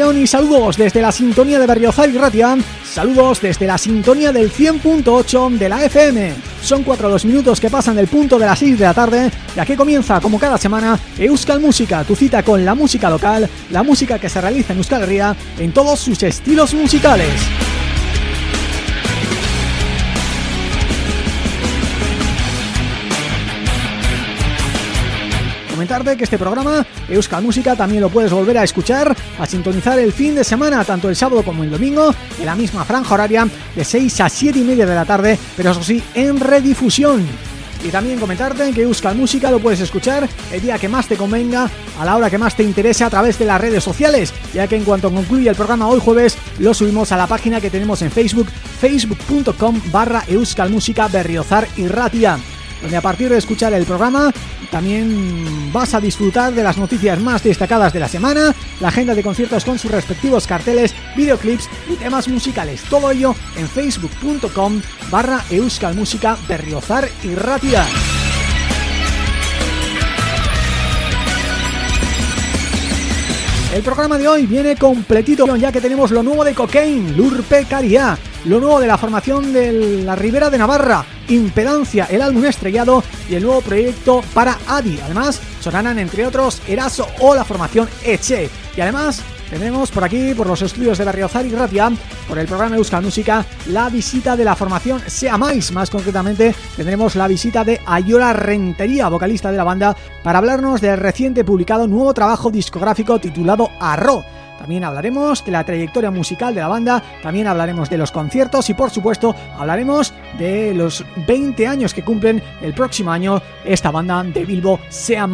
Y saludos desde la sintonía de Berriozar y Ratian, saludos desde la sintonía del 100.8 de la FM. Son cuatro los minutos que pasan del punto de las 6 de la tarde y aquí comienza, como cada semana, Euskal Música, tu cita con la música local, la música que se realiza en Euskal Herria en todos sus estilos musicales. comentarte que este programa, Euskal Música, también lo puedes volver a escuchar, a sintonizar el fin de semana, tanto el sábado como el domingo, en la misma franja horaria, de 6 a 7 y media de la tarde, pero eso sí, en redifusión. y también comentarte que Euskal Música lo puedes escuchar el día que más te convenga, a la hora que más te interese a través de las redes sociales, ya que en cuanto concluya el programa hoy jueves lo subimos a la página que tenemos en Facebook, facebook.com barra Euskal Música Berriozar y Ratia donde a partir de escuchar el programa también vas a disfrutar de las noticias más destacadas de la semana, la agenda de conciertos con sus respectivos carteles, videoclips y temas musicales. Todo ello en facebook.com barra euskalmusica berriozar y ratia. El programa de hoy viene completito ya que tenemos lo nuevo de Cocaine, Lurpe Caria, lo nuevo de la formación de la Ribera de Navarra, Impedancia, el álbum estrellado y el nuevo proyecto para Adi. Además, sonarán entre otros Eraso o la formación Eche. Y además Tendremos por aquí, por los estudios de Berriozar y Ratia, por el programa Euskal Música, la visita de la formación Seamáis. Más concretamente, tendremos la visita de Ayora Rentería, vocalista de la banda, para hablarnos del reciente publicado nuevo trabajo discográfico titulado Arro. También hablaremos de la trayectoria musical de la banda, también hablaremos de los conciertos y por supuesto hablaremos de los 20 años que cumplen el próximo año esta banda de Bilbo Sea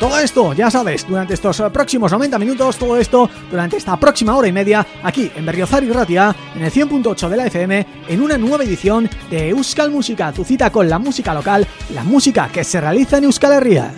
Todo esto, ya sabes, durante estos próximos 90 minutos, todo esto durante esta próxima hora y media, aquí en Berriozar y Ratia, en el 100.8 de la FM, en una nueva edición de Euskal Música, tu cita con la música local, la música que se realiza en Euskal Herria.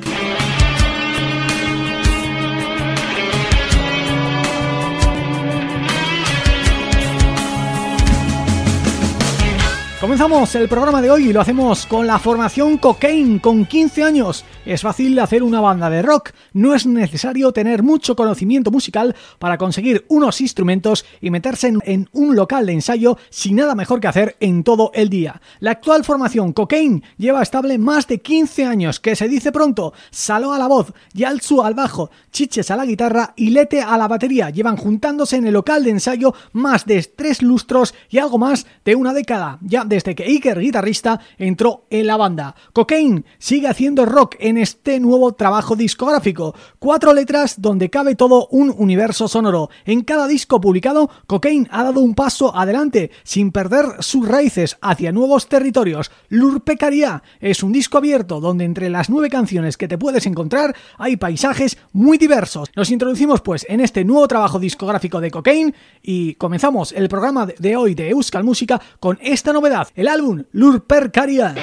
Comenzamos el programa de hoy y lo hacemos con la formación Cocaine, con 15 años. Es fácil hacer una banda de rock, no es necesario tener mucho conocimiento musical para conseguir unos instrumentos y meterse en, un local de ensayo sin nada mejor que hacer en todo el día. La actual formación Cocaine lleva estable más de 15 años, que se dice pronto, Saló a la voz, Yaltsu al bajo, Chiches a la guitarra y Lete a la batería. Llevan juntándose en el local de ensayo más de tres lustros y algo más de una década. Ya de desde que Iker, guitarrista, entró en la banda. Cocaine sigue haciendo rock en este nuevo trabajo discográfico. Cuatro letras donde cabe todo un universo sonoro. En cada disco publicado, Cocaine ha dado un paso adelante sin perder sus raíces hacia nuevos territorios. Lurpecaria es un disco abierto donde entre las nueve canciones que te puedes encontrar hay paisajes muy diversos. Nos introducimos pues en este nuevo trabajo discográfico de Cocaine y comenzamos el programa de hoy de Euskal Música con esta novedad el álbum Lurpercaria.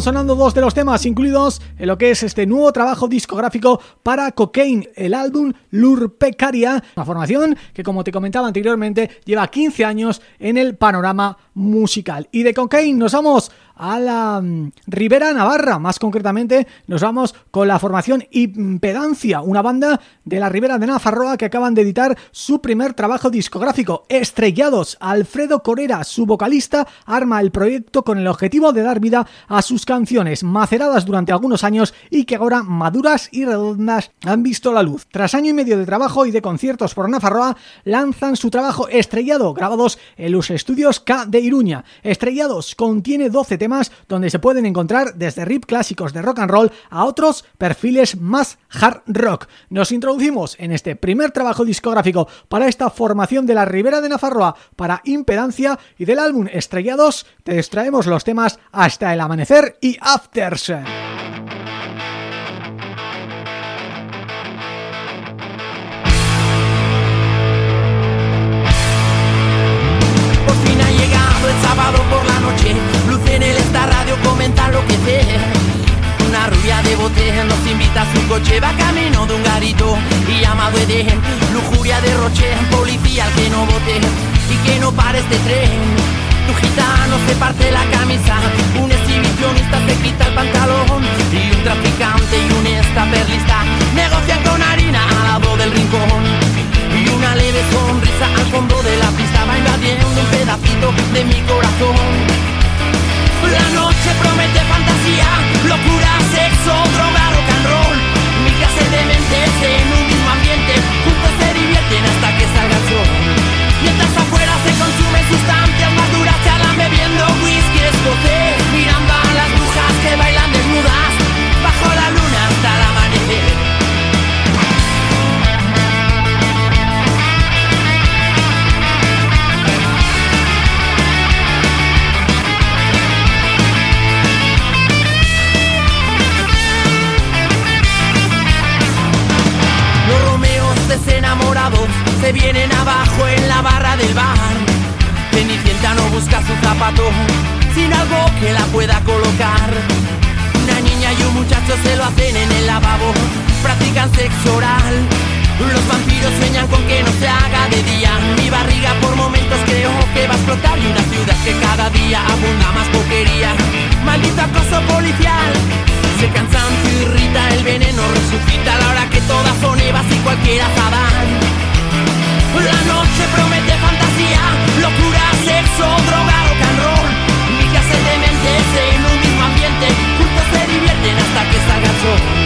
Sonando dos de los temas incluidos en lo que es este nuevo trabajo discográfico para Cocaine, el álbum Lurpecaria, una formación que como te comentaba anteriormente lleva 15 años en el panorama musical. Y de Cocaine nos vamos a la mm, Ribera Navarra, más concretamente nos vamos con la formación Impedancia, una banda de la Ribera de Nafarroa que acaban de editar su primer trabajo discográfico, Estrellados. Alfredo Corera, su vocalista, arma el proyecto con el objetivo de dar vida a sus canciones, maceradas durante algunos años y que ahora maduras y redondas han visto la luz. Tras año y medio de trabajo y de conciertos por Nafarroa, lanzan su trabajo Estrellado, grabados en los estudios K de Iruña. Estrellados contiene 12 temas donde se pueden encontrar desde rip clásicos de rock and roll a otros perfiles más hard rock. Nos introducimos en este primer trabajo discográfico para esta formación de la Ribera de Nafarroa para Impedancia y del álbum Estrellados te extraemos los temas Hasta el Amanecer y Afters. el sábado por la noche en el esta radio comenta lo que ve. Una rubia de bote nos invita a su coche Va camino de un garito y llamado Eden. Lujuria de roche, policía al que no vote Y que no pare este tren. Tu gitano se parte la camisa Un exhibicionista se quita el pantalón Y un traficante y un estaperlista Negocian con harina al lado del rincón. Y una leve sonrisa al fondo de la pista va invadiendo un pedacito de mi corazón. La noche promete fantasía, locura, sexo, droga, rock and roll. Mi clase de mentes en un mismo ambiente, juntos se divierten hasta que salga el. Mientras afuera se consumen sustancias se vienen abajo en la barra del bar. Cenicienta no busca su zapato, sin algo que la pueda colocar. Una niña y un muchacho se lo hacen en el lavabo, practican sexo oral. Los vampiros sueñan con que no se haga de día. Mi barriga por momentos creo que va a explotar y una ciudad que cada día abunda más boquería. Maldito acoso policial. Se cansancio irrita, el veneno resucita a la hora que todas son evas y cualquiera sabrán. La noche promete fantasía, locura, sexo, droga, rock and roll. Millas de mentes en un mismo ambiente, juntos se divierten hasta que salga el sol.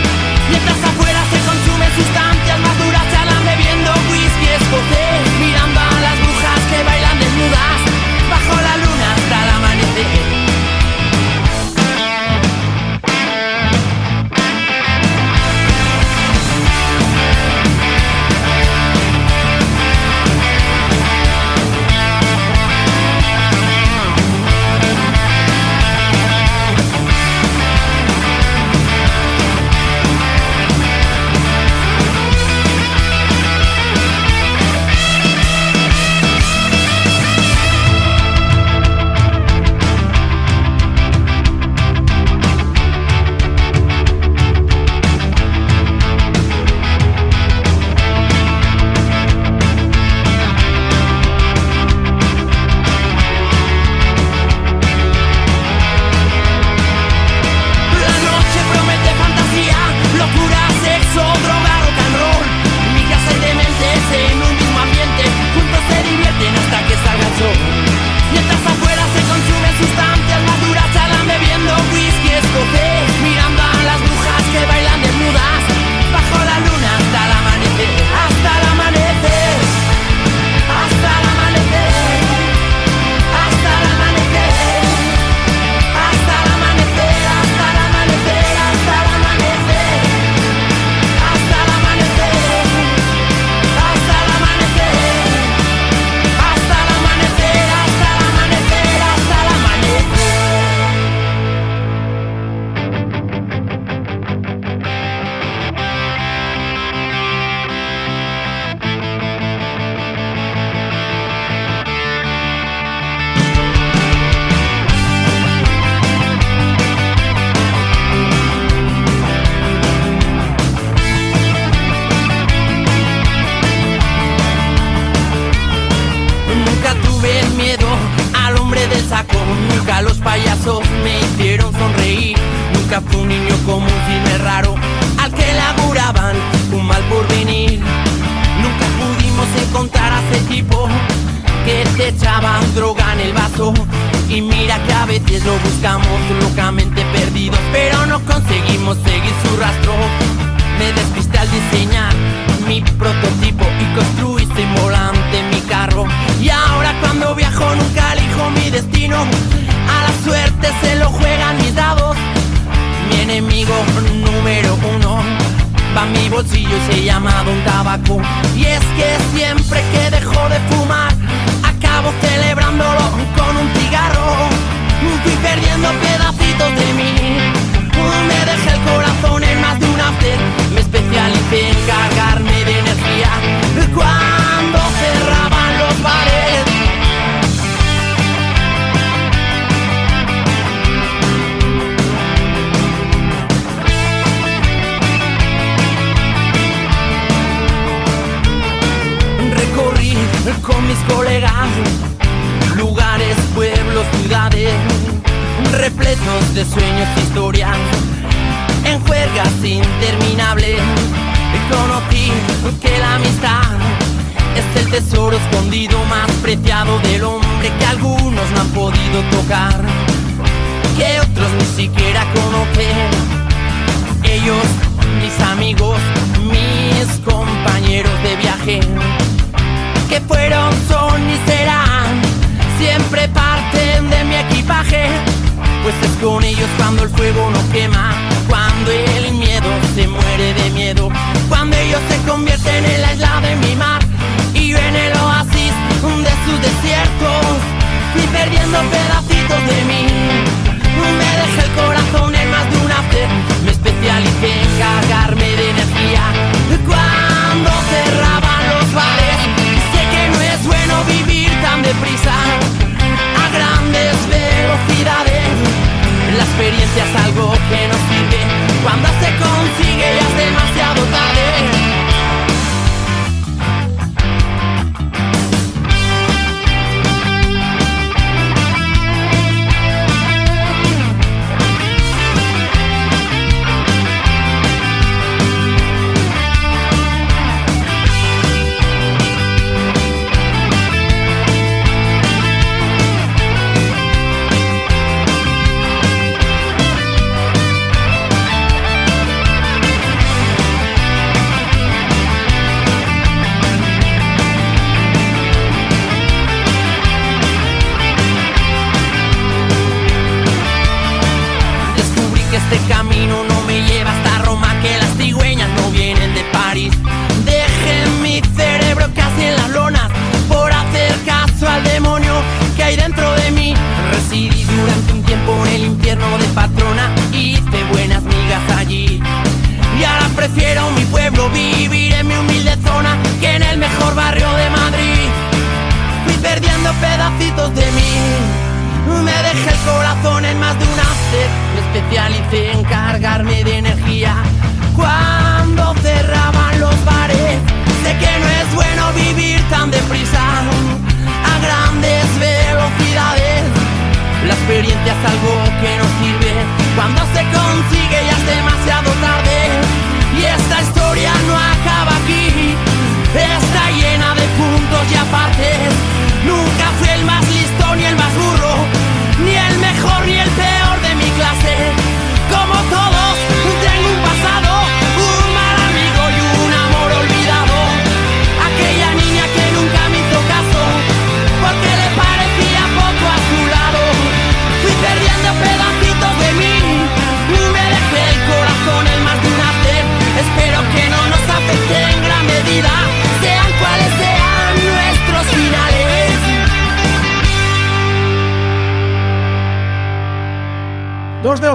Mis colegas, lugares, pueblos, ciudades, repletos de sueños e historias, en juergas interminables. Conocí que la amistad es el tesoro escondido más preciado del hombre que algunos no han podido tocar, que otros ni siquiera conocen. Ellos, mis amigos, mis compañeros de viaje que fueron, son y serán siempre parten de mi equipaje. Pues es con ellos cuando el fuego no quema, cuando el miedo se muere de miedo, cuando ellos se convierten en la isla de mi mar y yo en el oasis de sus desiertos, y perdiendo pedacitos de mí. Me dejé el corazón en más de una vez, me especialicé en cargarme de energía cuando bares bueno vivir tan deprisa, a grandes velocidades. La experiencia es algo que nos sirve cuando se consigue ya es demasiado tarde. Residí durante un tiempo en el infierno de patrona hice buenas migas allí. Y ahora prefiero mi pueblo vivir en mi humilde zona que en el mejor barrio de Madrid. Fui perdiendo pedacitos de mí. Me dejé el corazón en más de una sed. Me especialicé en cargarme de energía cuando cerraban los bares. Sé que no es bueno vivir tan deprisa experiencia es algo que no sirve. Cuando se consigue ya es demasiado tarde. Y esta historia no acaba aquí. Está llena de puntos y apartes. Nunca fue el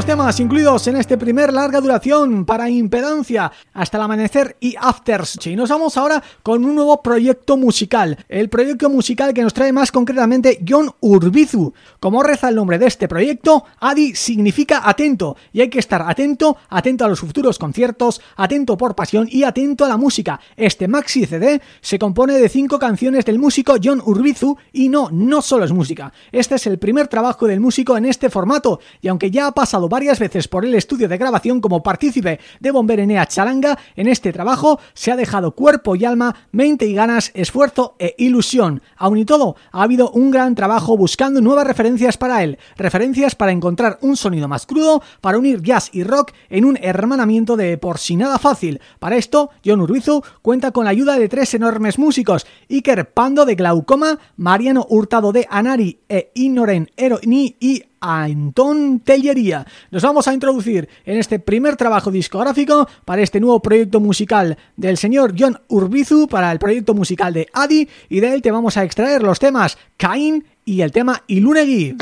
temas incluidos en este primer larga duración para Impedancia hasta el amanecer y Afters. Y nos vamos ahora con un nuevo proyecto musical, el proyecto musical que nos trae más concretamente John Urbizu. Como reza el nombre de este proyecto, Adi significa atento y hay que estar atento, atento a los futuros conciertos, atento por pasión y atento a la música. Este maxi CD se compone de cinco canciones del músico John Urbizu y no, no solo es música. Este es el primer trabajo del músico en este formato y aunque ya ha pasado varias veces por el estudio de grabación como partícipe de Bomberenea Charanga, en este trabajo se ha dejado cuerpo y alma, mente y ganas, esfuerzo e ilusión. Aún y todo, ha habido un gran trabajo buscando nuevas referencias para él, referencias para encontrar un sonido más crudo, para unir jazz y rock en un hermanamiento de por si nada fácil. Para esto, John Urbizu cuenta con la ayuda de tres enormes músicos, Iker Pando de Glaucoma, Mariano Hurtado de Anari e Inoren Eroni y Anton Tellería. Nos vamos a introducir en este primer trabajo discográfico para este nuevo proyecto musical del señor John Urbizu, para el proyecto musical de Adi, y de él te vamos a extraer los temas Cain y el tema Ilunegui.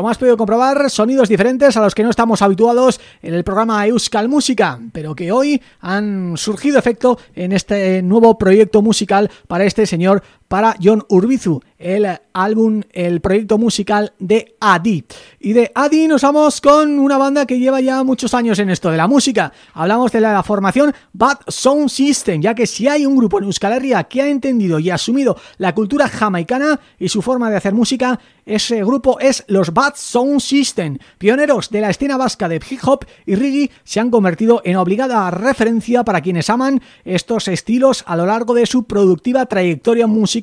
Como has podido comprobar, sonidos diferentes a los que no estamos habituados en el programa Euskal Música, pero que hoy han surgido efecto en este nuevo proyecto musical para este señor para John Urbizu, el álbum, el proyecto musical de Adi. Y de Adi nos vamos con una banda que lleva ya muchos años en esto de la música. Hablamos de la formación Bad Sound System, ya que si hay un grupo en Euskal Herria que ha entendido y asumido la cultura jamaicana y su forma de hacer música, ese grupo es los Bad Sound System. Pioneros de la escena vasca de hip hop y reggae se han convertido en obligada referencia para quienes aman estos estilos a lo largo de su productiva trayectoria musical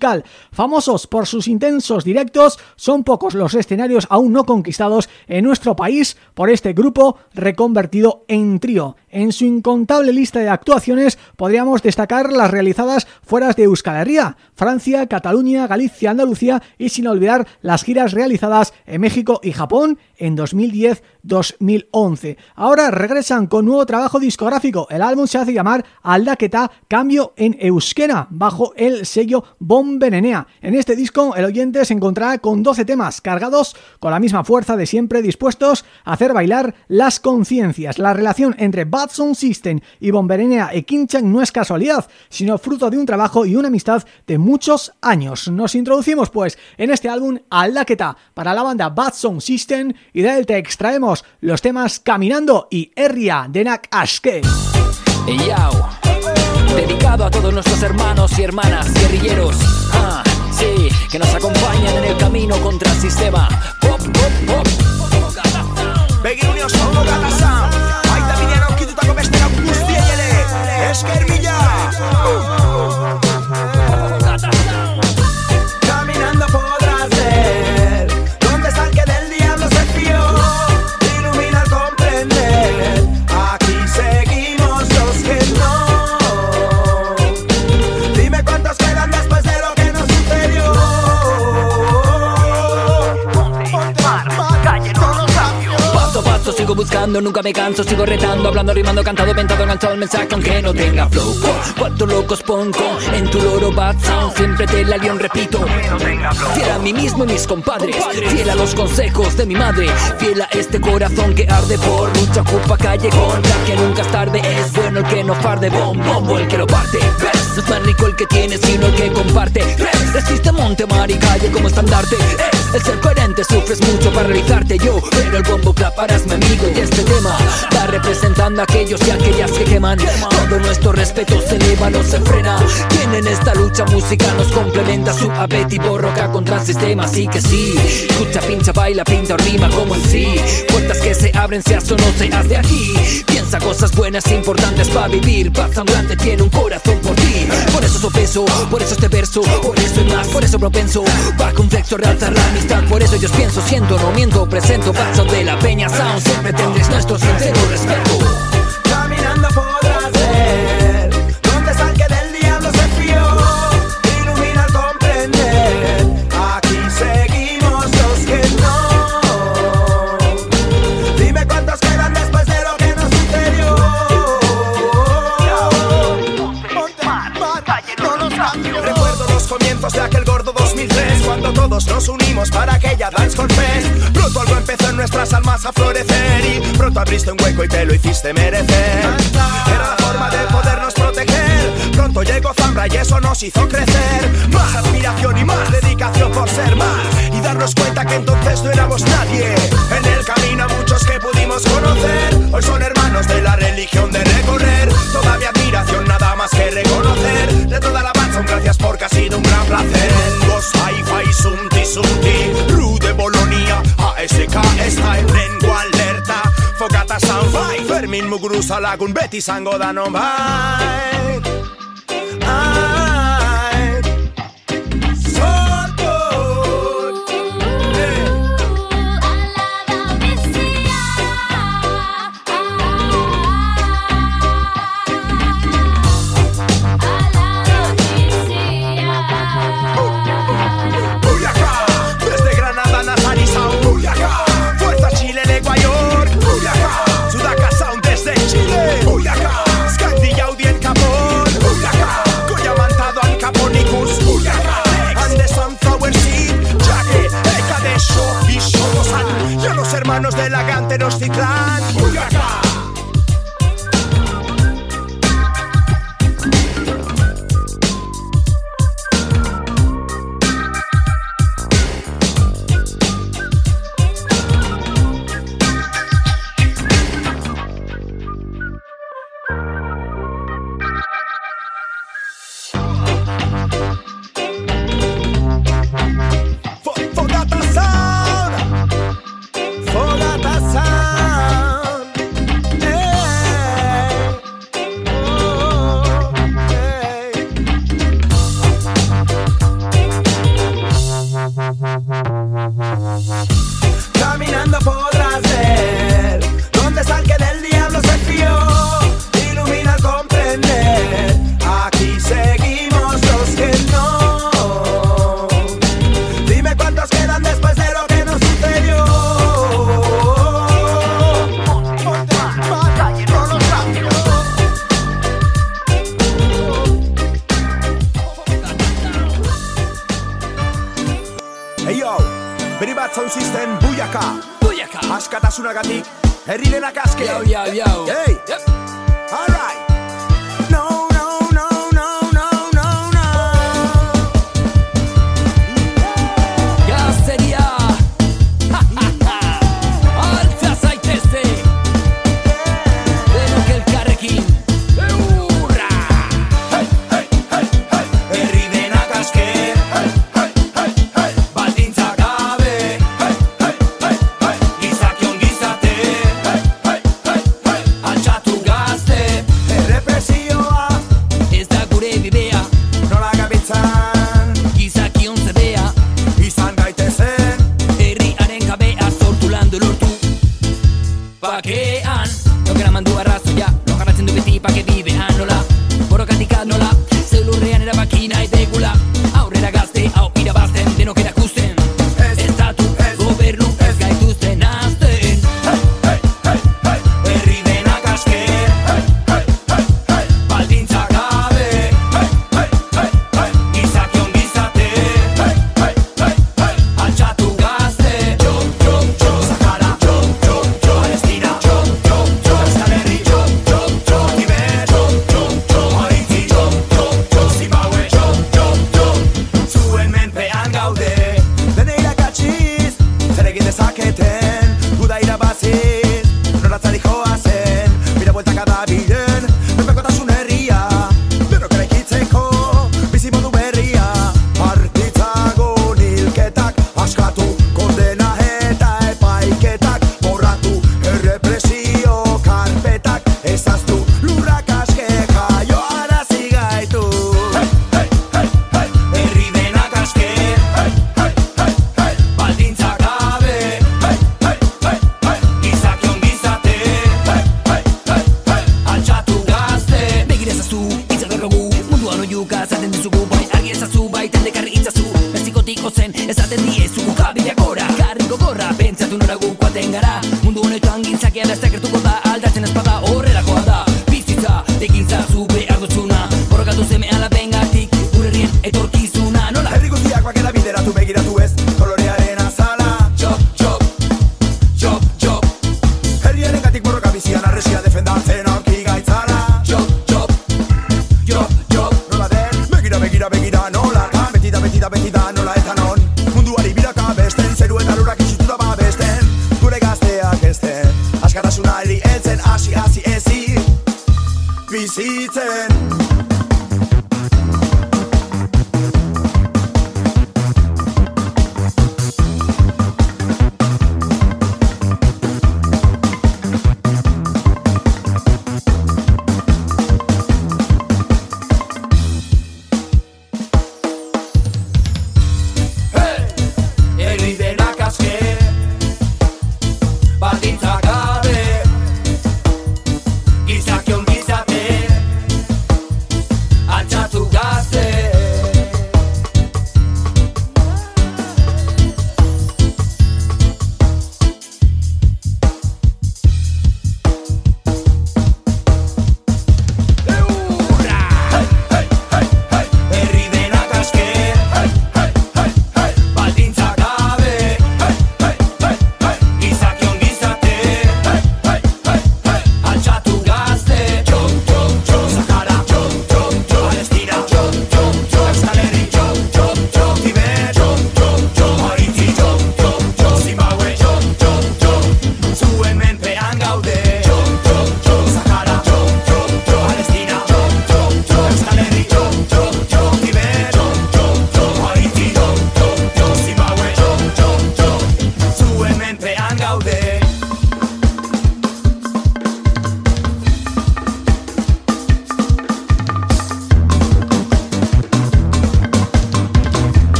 Famosos por sus intensos directos, son pocos los escenarios aún no conquistados en nuestro país por este grupo reconvertido en trío. En su incontable lista de actuaciones podríamos destacar las realizadas fuera de Euskal Herria, Francia, Cataluña, Galicia, Andalucía y sin olvidar las giras realizadas en México y Japón en 2010-2011. Ahora regresan con nuevo trabajo discográfico. El álbum se hace llamar Aldaketa Cambio en Euskera, bajo el sello Bomb Benenea. En este disco el oyente se encontrará con 12 temas cargados con la misma fuerza de siempre dispuestos a hacer bailar las conciencias. La relación entre Bad Sound System y Bomberenea e Kinchan no es casualidad, sino fruto de un trabajo y una amistad de muchos años. Nos introducimos pues en este álbum Aldaketa para la banda Bad Sound System y de él te extraemos los temas Caminando y Erria de Nak Ashke. Dedicado a todos nuestros hermanos y hermanas guerrilleros, ah, sí, que nos acompañan en el camino contra el sistema. Pop, pop, pop. Esquermilla. buscando, nunca me canso, sigo retando, hablando, rimando, cantado, ventado, enganchado el mensaje aunque no tenga flow. Cuatro locos pongo en tu loro bad siempre te la león, repito. Fiel a mí mismo y mis compadres, fiel a los consejos de mi madre, fiel a este corazón que arde por lucha, ocupa callejón, ya que nunca es tarde, es bueno el que no farde, bom, bombo el que lo parte. No es más rico el que tiene, sino el que comparte. Resiste monte, mar y calle como estandarte. El ser coherente, sufres mucho para realizarte yo, pero el bombo claparás mi amigo y este tema va representando a aquellos y aquellas que queman. Todo nuestro respeto se eleva, no se frena. Quien en esta lucha musical nos complementa su y borroca contra el sistema, así que sí. Escucha, pincha, baila, pinta o rima como en sí. Puertas que se abren, seas o no seas de aquí. Piensa cosas buenas, importantes para vivir. Paz grande tiene un corazón por ti. Por eso sopeso, por eso este verso, por eso y más, por eso propenso. Bajo un flexo realzar la por eso yo pienso, siento, no miento, presento, paso de la peña sound, siempre tendréis nuestro sincero respeto. Cuando todos nos unimos para aquella dance fest. Pronto algo empezó en nuestras almas a florecer y pronto abriste un hueco y te lo hiciste merecer. Era la forma de podernos proteger. Pronto llegó Zambra y eso nos hizo crecer. Más aspiración y más dedicación por ser más y darnos cuenta que entonces no éramos nadie. En el camino muchos que pudimos conocer hoy son hermanos de la religión de recorrer. Todavía admiración, nada más que reconocer de toda la banda. Gracias porque ha sido un gran placer. Los hi-fi, sunti, sunti, Rude Bolonia, ASK está en lengua alerta. Fogata Soundfly, Fermin Muguruza Lagun, Betty Sangoda no hermanos de la Gante nos ciclan. gaitasunagatik Herri denak azke Iau, iau, iau Hey! 西镇。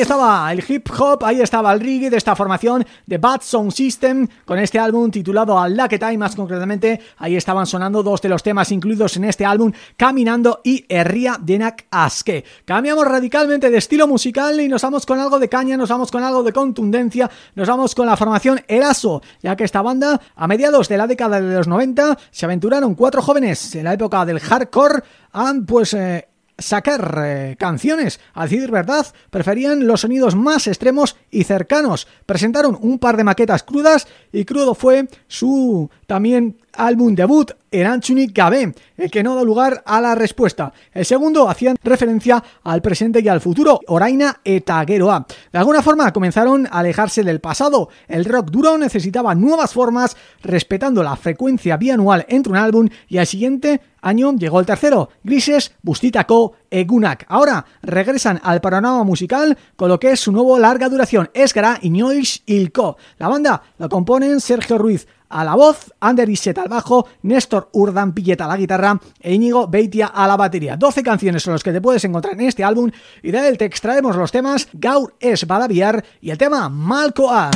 Ahí estaba el hip hop, ahí estaba el reggae de esta formación de Bad Sound System con este álbum titulado Al Time, más concretamente ahí estaban sonando dos de los temas incluidos en este álbum, Caminando y Herria Denak Aske. Cambiamos radicalmente de estilo musical y nos vamos con algo de caña, nos vamos con algo de contundencia, nos vamos con la formación Eraso, ya que esta banda a mediados de la década de los 90 se aventuraron cuatro jóvenes en la época del hardcore han pues eh, sacar eh, canciones. A decir verdad, preferían los sonidos más extremos y cercanos. Presentaron un par de maquetas crudas y crudo fue su también álbum debut, Eranchuni Gabe, el que no da lugar a la respuesta. El segundo hacían referencia al presente y al futuro, Oraina Etageroa. De alguna forma comenzaron a alejarse del pasado. El rock duro necesitaba nuevas formas, respetando la frecuencia bianual entre un álbum y al siguiente año llegó el tercero, Grises Bustitako Egunak. Ahora regresan al panorama musical con lo que es su nuevo larga duración, Esgara Iñoix Ilko. La banda la componen Sergio Ruiz, a la voz, Ander Iset al bajo, Néstor Urdan Pilleta a la guitarra e Íñigo Beitia a la batería. 12 canciones son los que te puedes encontrar en este álbum y de él te extraemos los temas Gaur es Badaviar y el tema Malcoa.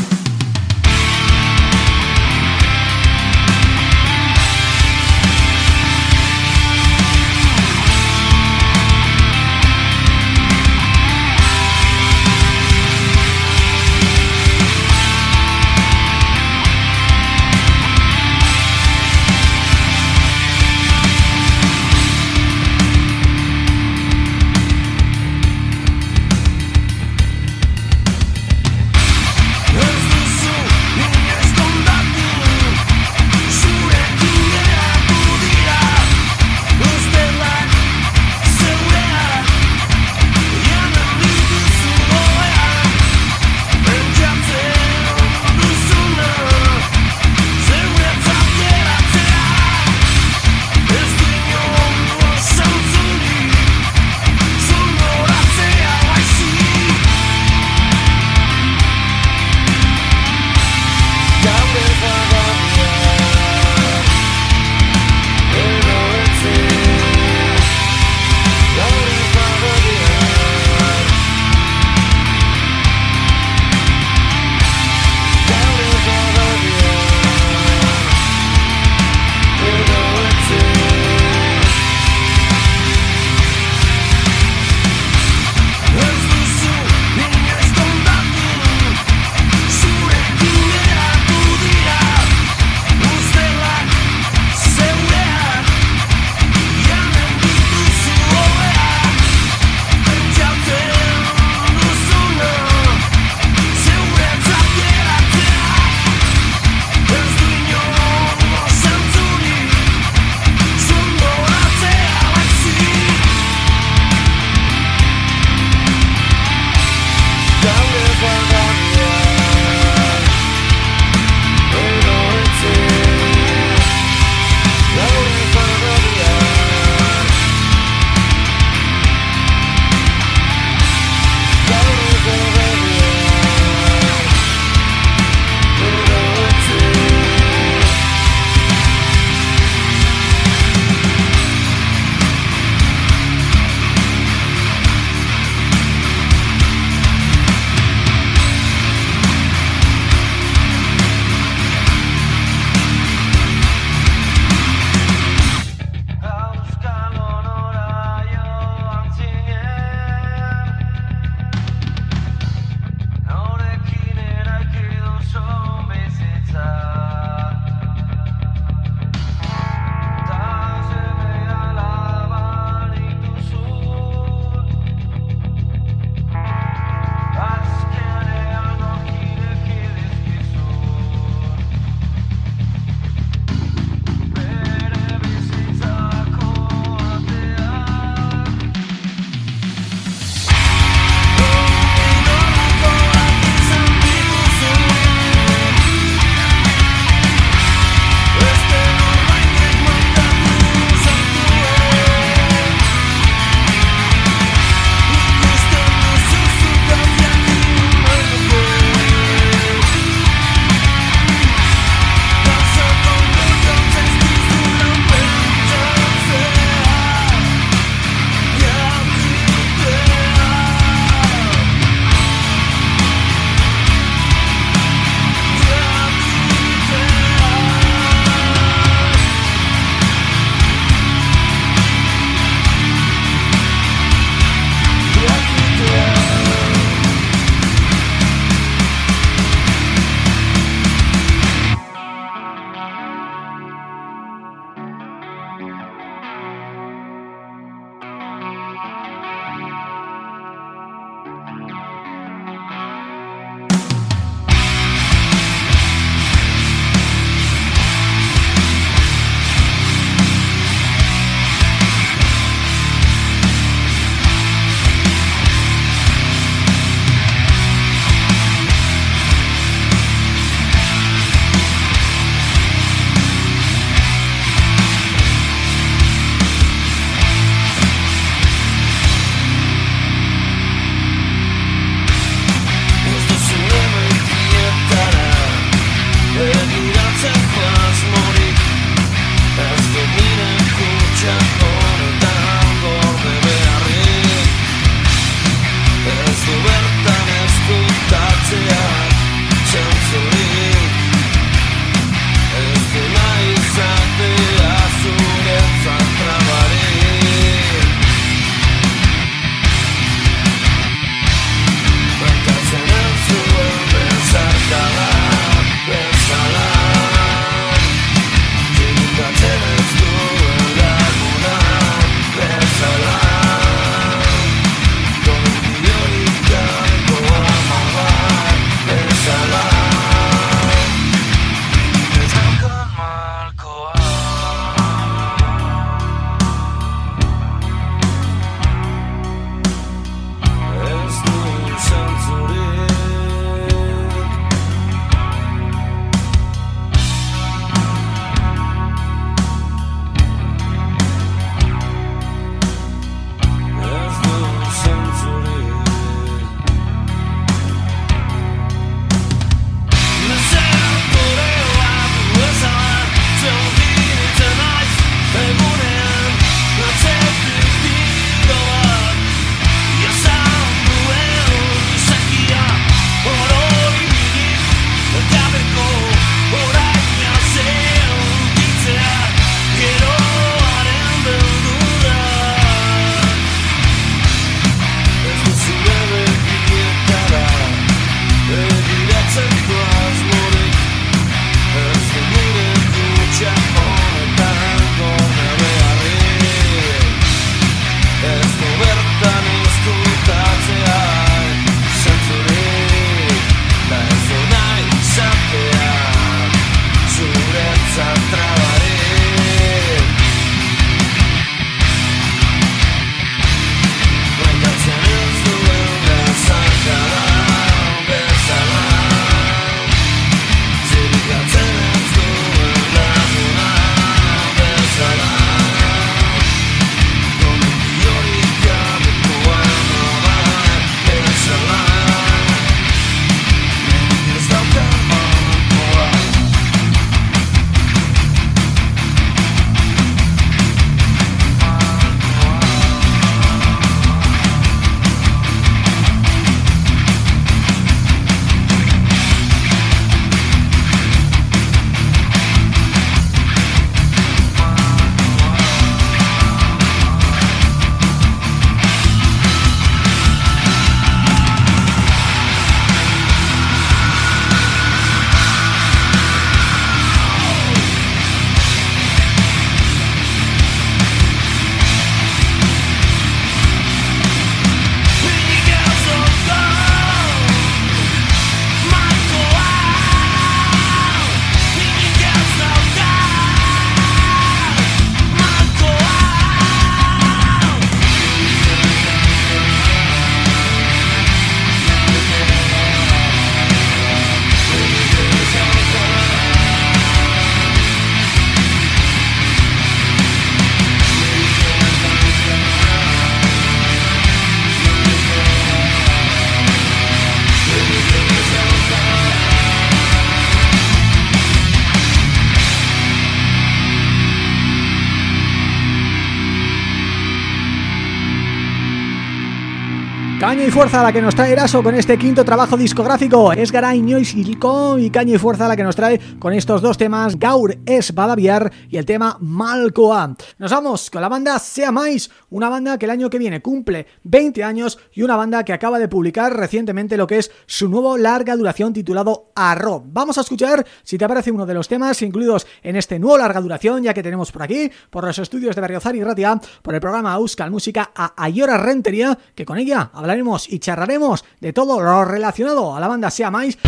Fuerza la que nos trae Eraso con este quinto trabajo discográfico. Es Garay Silco y caña y fuerza la que nos trae con estos dos temas. Gaur es Badaviar y el tema Malcoa Nos vamos con la banda Sea Mais, una banda que el año que viene cumple 20 años y una banda que acaba de publicar recientemente lo que es su nuevo larga duración titulado Arro. Vamos a escuchar, si te parece uno de los temas incluidos en este nuevo larga duración ya que tenemos por aquí, por los estudios de Berriozar y Ratia, por el programa Euskal Música a Ayora Rentería, que con ella hablaremos y charlaremos de todo lo relacionado a la banda Sea Mais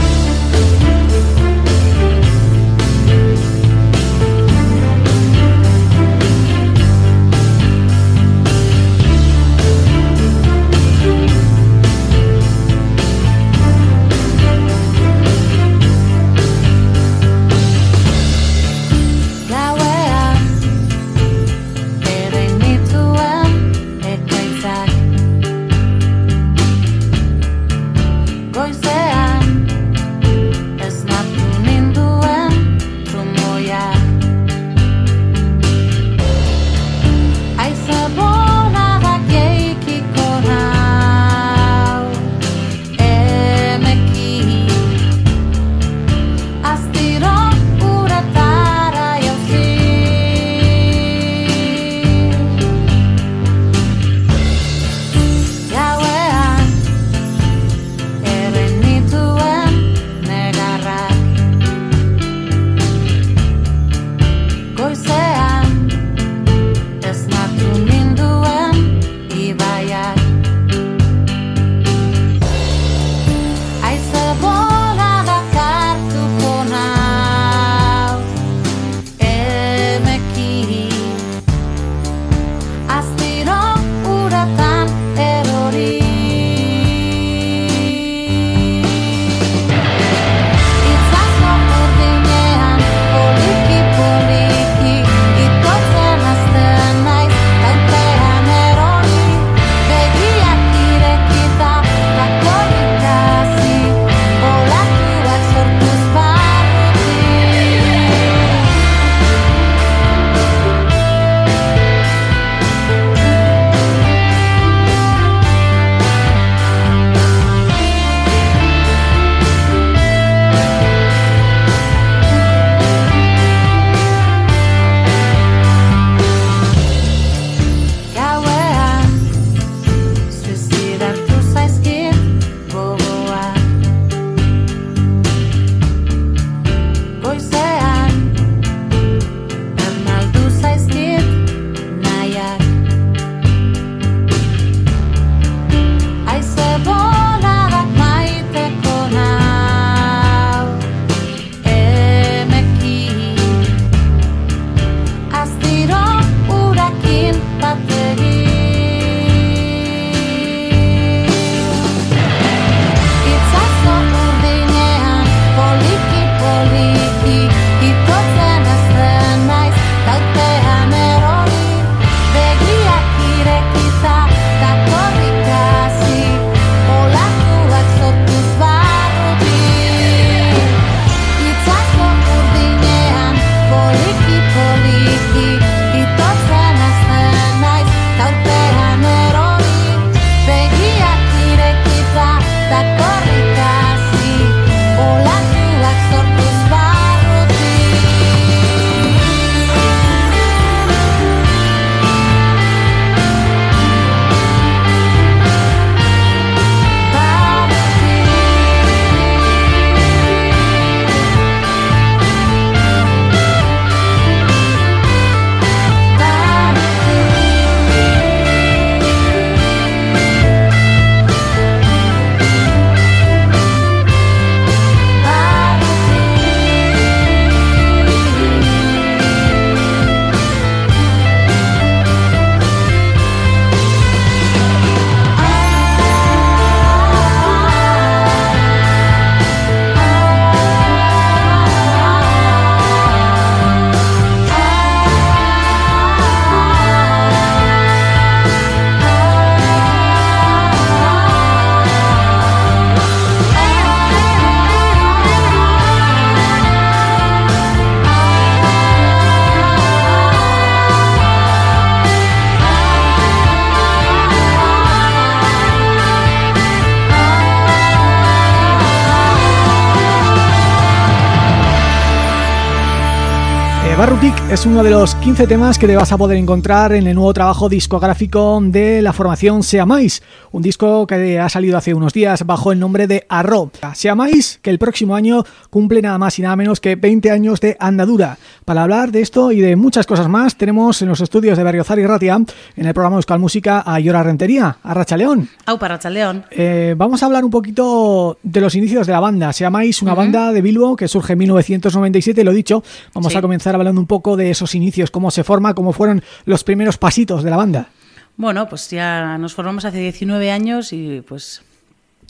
Barrutic es uno de los 15 temas que te vas a poder encontrar en el nuevo trabajo discográfico de la formación Seamáis, un disco que ha salido hace unos días bajo el nombre de Arro. Seamáis, que el próximo año cumple nada más y nada menos que 20 años de andadura. Para hablar de esto y de muchas cosas más, tenemos en los estudios de Berriozar y Ratia, en el programa Euskal Música, a Yora Rentería, a Racha León. Au, para Racha León. Eh, vamos a hablar un poquito de los inicios de la banda. Seamáis, una banda de Bilbo que surge en 1997, lo dicho, vamos a comenzar hablando un poco de esos inicios, cómo se forma, cómo fueron los primeros pasitos de la banda. Bueno, pues ya nos formamos hace 19 años y pues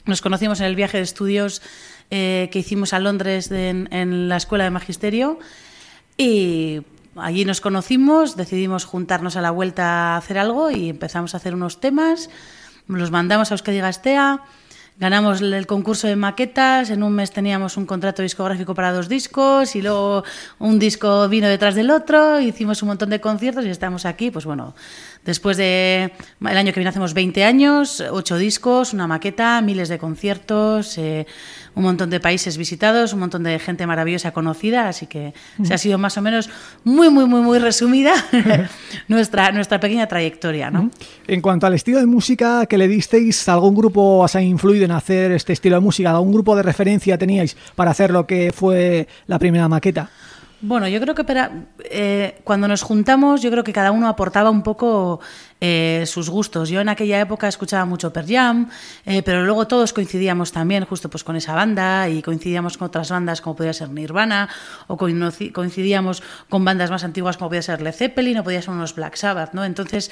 nos conocimos en el viaje de estudios eh, que hicimos a Londres en, la Escuela de Magisterio y allí nos conocimos, decidimos juntarnos a la vuelta a hacer algo y empezamos a hacer unos temas, los mandamos a Euskadi Gastea Ganamos el concurso de maquetas, en un mes teníamos un contrato discográfico para dos discos y luego un disco vino detrás del otro, hicimos un montón de conciertos y estamos aquí, pues bueno, después de el año que viene hacemos 20 años, ocho discos, una maqueta, miles de conciertos, eh, un montón de países visitados, un montón de gente maravillosa conocida, así que se ha sido más o menos muy, muy, muy, muy resumida nuestra, nuestra pequeña trayectoria. ¿no? En cuanto al estilo de música que le disteis, ¿algún grupo os ha influido en hacer este estilo de música? ¿Algún grupo de referencia teníais para hacer lo que fue la primera maqueta? Bueno, yo creo que eh, cuando nos juntamos, yo creo que cada uno aportaba un poco eh, sus gustos. Yo en aquella época escuchaba mucho Per Jam, eh, pero luego todos coincidíamos también justo pues con esa banda y coincidíamos con otras bandas como podía ser Nirvana o coincidíamos con bandas más antiguas como podía ser Led Zeppelin o podía ser unos Black Sabbath, ¿no? Entonces,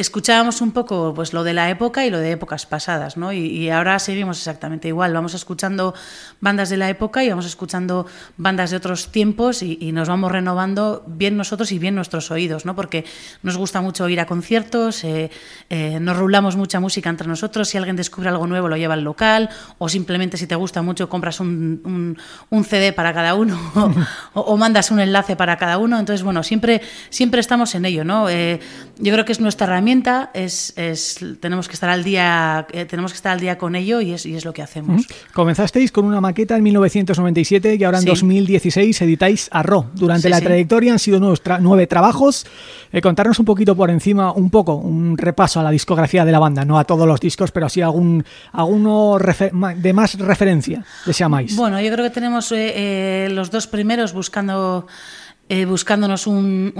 escuchábamos un poco pues lo de la época y lo de épocas pasadas, ¿no? Y, ahora seguimos exactamente igual. Vamos escuchando bandas de la época y vamos escuchando bandas de otros tiempos y, nos vamos renovando bien nosotros y bien nuestros oídos, ¿no? Porque nos gusta mucho ir a conciertos, eh, eh, nos rulamos mucha música entre nosotros. Si alguien descubre algo nuevo, lo lleva al local o simplemente si te gusta mucho compras un, un, CD para cada uno o, mandas un enlace para cada uno. Entonces, bueno, siempre, siempre estamos en ello, ¿no? Eh, yo creo que es nuestra herramienta es, tenemos que estar al día eh, tenemos que estar al día con ello y es, y es lo que hacemos. Comenzasteis con una maqueta en 1997 y ahora en 2016 editáis Arro. Durante la trayectoria han sido nueve trabajos. Eh, contarnos un poquito por encima, un poco, un repaso a la discografía de la banda, no a todos los discos, pero sí algún alguno de más referencia de Seamáis. Bueno, yo creo que tenemos eh, los dos primeros buscando buscándonos un,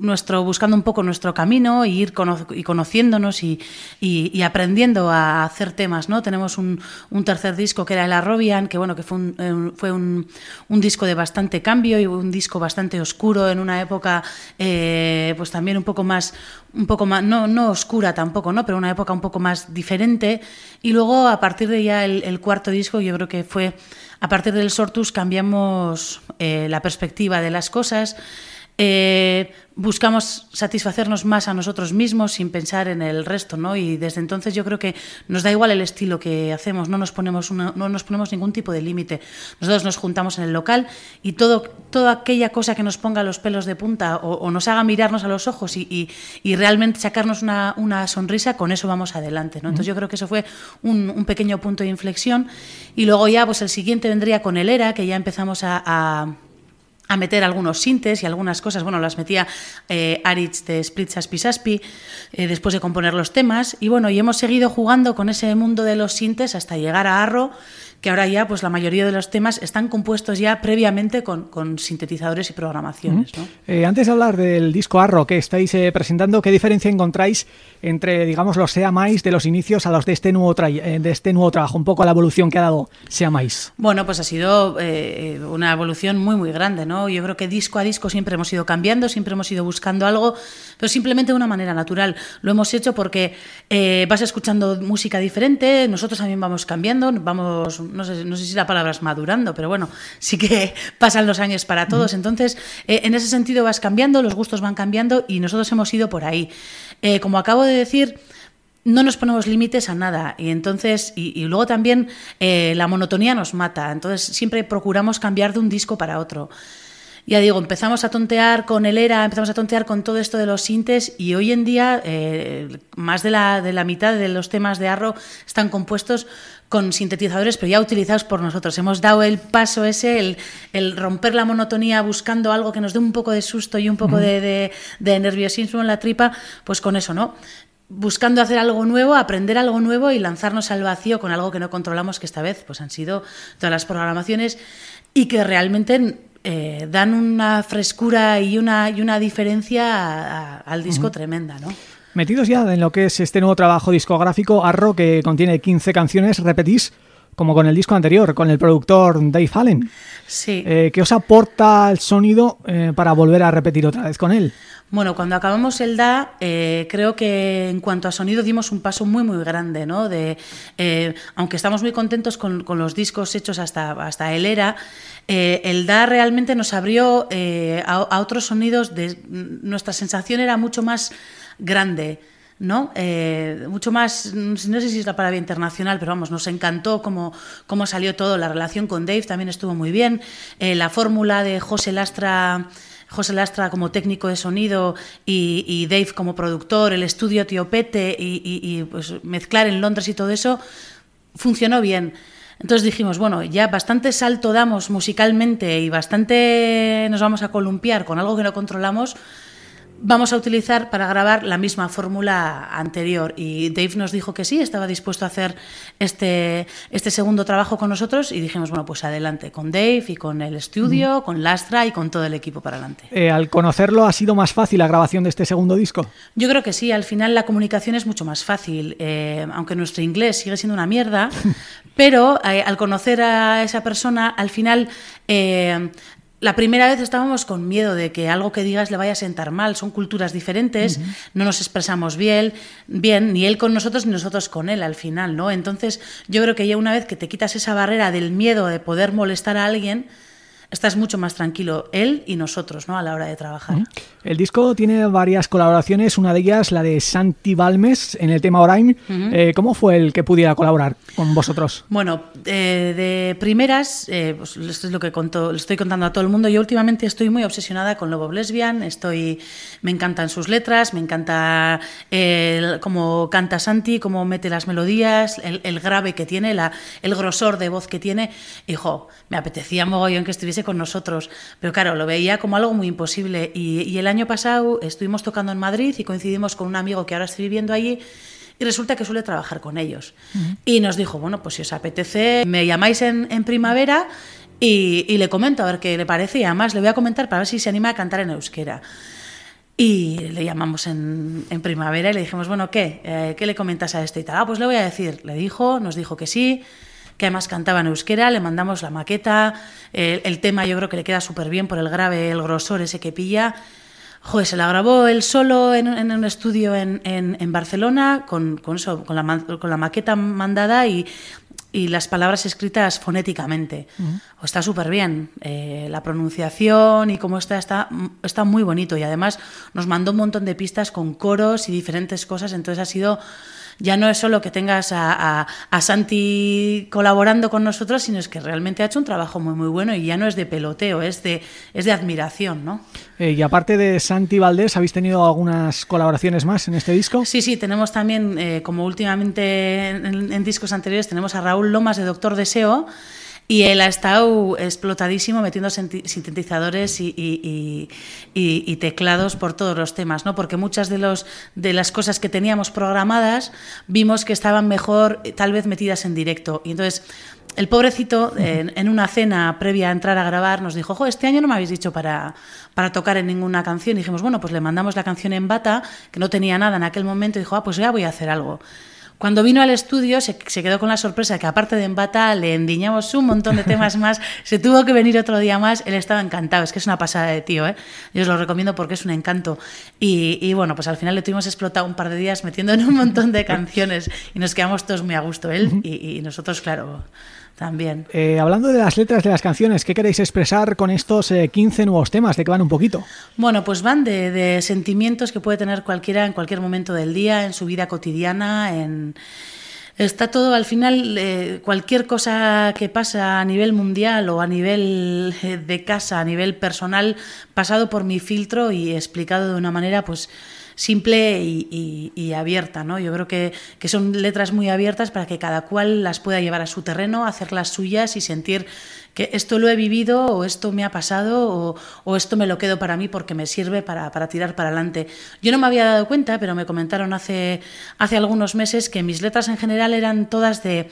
nuestro buscando un poco nuestro camino y ir y conociéndonos y, y, aprendiendo a hacer temas no tenemos un, un, tercer disco que era el Arrobian que bueno que fue un, eh, fue un, un, disco de bastante cambio y un disco bastante oscuro en una época eh, pues también un poco más un poco más no no oscura tampoco no pero una época un poco más diferente. Y luego a partir de ya el, cuarto disco yo creo que fue a partir del Sortus cambiamos eh, la perspectiva de las cosas eh, buscamos satisfacernos más a nosotros mismos sin pensar en el resto, ¿no? Y desde entonces yo creo que nos da igual el estilo que hacemos, no nos ponemos no nos ponemos ningún tipo de límite. Nosotros nos juntamos en el local y todo toda aquella cosa que nos ponga los pelos de punta o, nos haga mirarnos a los ojos y, realmente sacarnos una, sonrisa, con eso vamos adelante, ¿no? Entonces yo creo que eso fue un, pequeño punto de inflexión y luego ya pues el siguiente vendría con el ERA, que ya empezamos a a meter algunos sintes y algunas cosas, bueno, las metía eh, Aritz de Splitsas Pisaspi eh, después de componer los temas. Y bueno, y hemos seguido jugando con ese mundo de los sintes hasta llegar a Arro que ahora ya pues la mayoría de los temas están compuestos ya previamente con, sintetizadores y programaciones. Eh, antes de hablar del disco Arro que estáis eh, presentando, ¿qué diferencia encontráis entre, digamos, los Sea Mais de los inicios a los de este nuevo eh, de este nuevo trabajo? Un poco la evolución que ha dado Sea Mais. Bueno, pues ha sido una evolución muy, muy grande, ¿no? Yo creo que disco a disco siempre hemos ido cambiando, siempre hemos ido buscando algo, pero simplemente de una manera natural. Lo hemos hecho porque vas escuchando música diferente, nosotros también vamos cambiando, vamos no sé, no sé si la palabra es madurando, pero bueno, sí que pasan los años para todos. Entonces, eh, en ese sentido vas cambiando, los gustos van cambiando y nosotros hemos ido por ahí. Eh, como acabo de decir, no nos ponemos límites a nada y entonces y, luego también eh, la monotonía nos mata entonces siempre procuramos cambiar de un disco para otro ya digo, empezamos a tontear con el ERA, empezamos a tontear con todo esto de los sintes y hoy en día eh, más de la, de la mitad de los temas de Arro están compuestos con sintetizadores, pero ya utilizados por nosotros. Hemos dado el paso ese, el, romper la monotonía buscando algo que nos dé un poco de susto y un poco de, de, nerviosismo en la tripa, pues con eso, ¿no? buscando hacer algo nuevo, aprender algo nuevo y lanzarnos al vacío con algo que no controlamos, que esta vez pues han sido todas las programaciones y que realmente eh, dan una frescura y una, y una diferencia al disco tremenda, ¿no? Metidos ya en lo que es este nuevo trabajo discográfico, Arro, que contiene 15 canciones, repetís, como con el disco anterior, con el productor Dave Allen. Sí. Eh, ¿Qué os aporta el sonido eh, para volver a repetir otra vez con él? Bueno, cuando acabamos el DA, eh, creo que en cuanto a sonido dimos un paso muy, muy grande, ¿no? De, aunque estamos muy contentos con, los discos hechos hasta, hasta el ERA, el DA realmente nos abrió a, a, otros sonidos, de, nuestra sensación era mucho más grande. ¿no? Eh, mucho más, no sé si es la palabra internacional, pero vamos, nos encantó cómo, cómo salió todo. La relación con Dave también estuvo muy bien. Eh, la fórmula de José Lastra. José Lastra como técnico de sonido y, Dave como productor, el estudio Tiopete y, y, pues mezclar en Londres y todo eso, funcionó bien. Entonces dijimos, bueno, ya bastante salto damos musicalmente y bastante nos vamos a columpiar con algo que no controlamos, vamos a utilizar para grabar la misma fórmula anterior. Y Dave nos dijo que sí, estaba dispuesto a hacer este, este segundo trabajo con nosotros y dijimos, bueno, pues adelante, con Dave y con el estudio, con Lastra y con todo el equipo para adelante. Eh, al conocerlo, ¿ha sido más fácil la grabación de este segundo disco? Yo creo que sí, al final la comunicación es mucho más fácil, eh, aunque nuestro inglés sigue siendo una mierda, pero eh, al conocer a esa persona, al final la primera vez estábamos con miedo de que algo que digas le vaya a sentar mal. Son culturas diferentes, no nos expresamos bien, bien, ni él con nosotros ni nosotros con él al final, ¿no? Entonces, yo creo que ya una vez que te quitas esa barrera del miedo de poder molestar a alguien, estás mucho más tranquilo, él y nosotros, ¿no? A la hora de trabajar. El disco tiene varias colaboraciones, una de ellas la de Santi Balmes en el tema Orain. Eh, ¿Cómo fue el que pudiera colaborar con vosotros? Bueno, eh, de primeras, eh, pues esto es lo que conto, le estoy contando a todo el mundo. Yo últimamente estoy muy obsesionada con Lobo Lesbian, estoy, me encantan sus letras, me encanta cómo canta Santi, cómo mete las melodías, el, grave que tiene, la, el grosor de voz que tiene. Hijo, me apetecía mogollón que estuviese con nosotros, pero claro, lo veía como algo muy imposible. Y, el año pasado estuvimos tocando en Madrid y coincidimos con un amigo que ahora estoy viviendo allí y resulta que suele trabajar con ellos. Y nos dijo, bueno, pues si os apetece, me llamáis en, primavera y, le comento a ver qué le parece y además le voy a comentar para ver si se anima a cantar en euskera. Y le llamamos en, primavera y le dijimos, bueno, ¿qué? Eh, ¿Qué le comentas a este y tal? Ah, pues le voy a decir. Le dijo, nos dijo que sí que además cantaba en euskera, le mandamos la maqueta, el, tema yo creo que le queda súper bien por el grave, el grosor ese que pilla. Joder, se la grabó él solo en, un estudio en, Barcelona con, eso, con, la, maqueta mandada y, las palabras escritas fonéticamente. Está súper bien. Eh, la pronunciación y cómo está, está, está muy bonito. Y además nos mandó un montón de pistas con coros y diferentes cosas. Entonces ha sido ya no es solo que tengas a, Santi colaborando con nosotros, sino es que realmente ha hecho un trabajo muy muy bueno y ya no es de peloteo, es de, es de admiración, ¿no? Eh, y aparte de Santi Valdés, ¿habéis tenido algunas colaboraciones más en este disco? Sí, sí, tenemos también, eh, como últimamente en, discos anteriores, tenemos a Raúl Lomas de Doctor Deseo, y él ha estado explotadísimo metiendo sintetizadores y, teclados por todos los temas, ¿no? Porque muchas de, los, de las cosas que teníamos programadas vimos que estaban mejor eh, tal vez metidas en directo. Y entonces el pobrecito, en, una cena previa a entrar a grabar, nos dijo, este año no me habéis dicho para, para tocar en ninguna canción. Y dijimos, bueno, pues le mandamos la canción en bata, que no tenía nada en aquel momento, y dijo, ah, pues ya voy a hacer algo. Cuando vino al estudio se, quedó con la sorpresa que aparte de Embata le endiñamos un montón de temas más, se tuvo que venir otro día más, él estaba encantado, es que es una pasada de tío, ¿eh? yo os lo recomiendo porque es un encanto. Y, bueno, pues al final le tuvimos explotado un par de días metiendo en un montón de canciones y nos quedamos todos muy a gusto, él y nosotros, claro, también. Eh, hablando de las letras de las canciones, ¿qué queréis expresar con estos 15 eh, nuevos temas? ¿De qué van un poquito? Bueno, pues van de, sentimientos que puede tener cualquiera en cualquier momento del día, en su vida cotidiana, en Está todo al final, eh, cualquier cosa que pasa a nivel mundial o a nivel eh, de casa, a nivel personal, pasado por mi filtro y explicado de una manera, pues simple y, abierta. ¿no? Yo creo que, que, son letras muy abiertas para que cada cual las pueda llevar a su terreno, hacerlas suyas y sentir que esto lo he vivido o esto me ha pasado o, esto me lo quedo para mí porque me sirve para, para, tirar para adelante. Yo no me había dado cuenta, pero me comentaron hace, hace algunos meses que mis letras en general eran todas de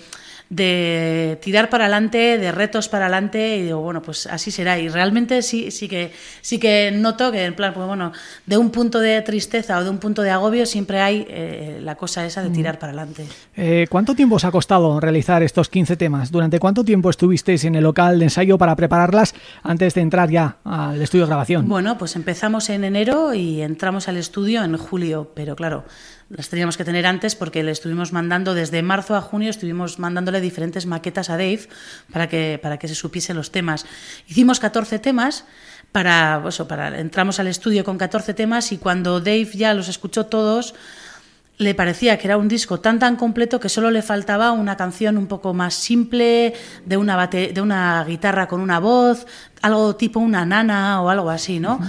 de tirar para adelante, de retos para adelante, y digo, bueno, pues así será. Y realmente sí, sí que sí que noto que en plan, pues bueno, de un punto de tristeza o de un punto de agobio siempre hay eh, la cosa esa de tirar para adelante. Eh, ¿Cuánto tiempo os ha costado realizar estos 15 temas? ¿Durante cuánto tiempo estuvisteis en el local de ensayo para prepararlas antes de entrar ya al estudio de grabación? Bueno, pues empezamos en enero y entramos al estudio en julio, pero claro, las teníamos que tener antes porque le estuvimos mandando desde marzo a junio, estuvimos mandándole diferentes maquetas a Dave para que, para que se supiese los temas. Hicimos 14 temas, para, eso, para, entramos al estudio con 14 temas y cuando Dave ya los escuchó todos, le parecía que era un disco tan tan completo que solo le faltaba una canción un poco más simple, de una, bate, de una guitarra con una voz, algo tipo una nana o algo así, ¿no?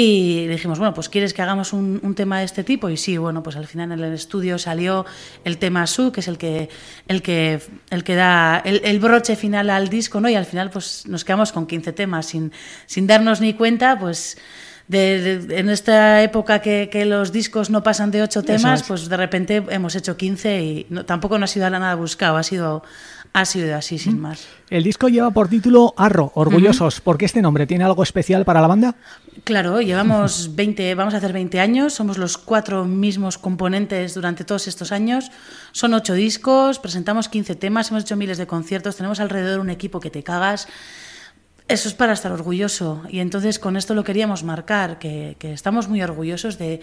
Y dijimos, bueno, pues ¿quieres que hagamos un, tema de este tipo? Y sí, bueno, pues al final en el estudio salió el tema Su, que es el que, el que, el que da el, broche final al disco, ¿no? Y al final pues nos quedamos con 15 temas sin, sin darnos ni cuenta, pues... De, en esta época que, que, los discos no pasan de ocho temas, pues de repente hemos hecho 15 y tampoco no ha sido nada buscado, ha sido ha sido así, sin más. El disco lleva por título Arro, Orgullosos. ¿Por qué este nombre? ¿Tiene algo especial para la banda? Claro, llevamos 20, vamos a hacer 20 años, somos los cuatro mismos componentes durante todos estos años. Son ocho discos, presentamos 15 temas, hemos hecho miles de conciertos, tenemos alrededor un equipo que te cagas. Eso es para estar orgulloso y entonces con esto lo queríamos marcar, que, estamos muy orgullosos de,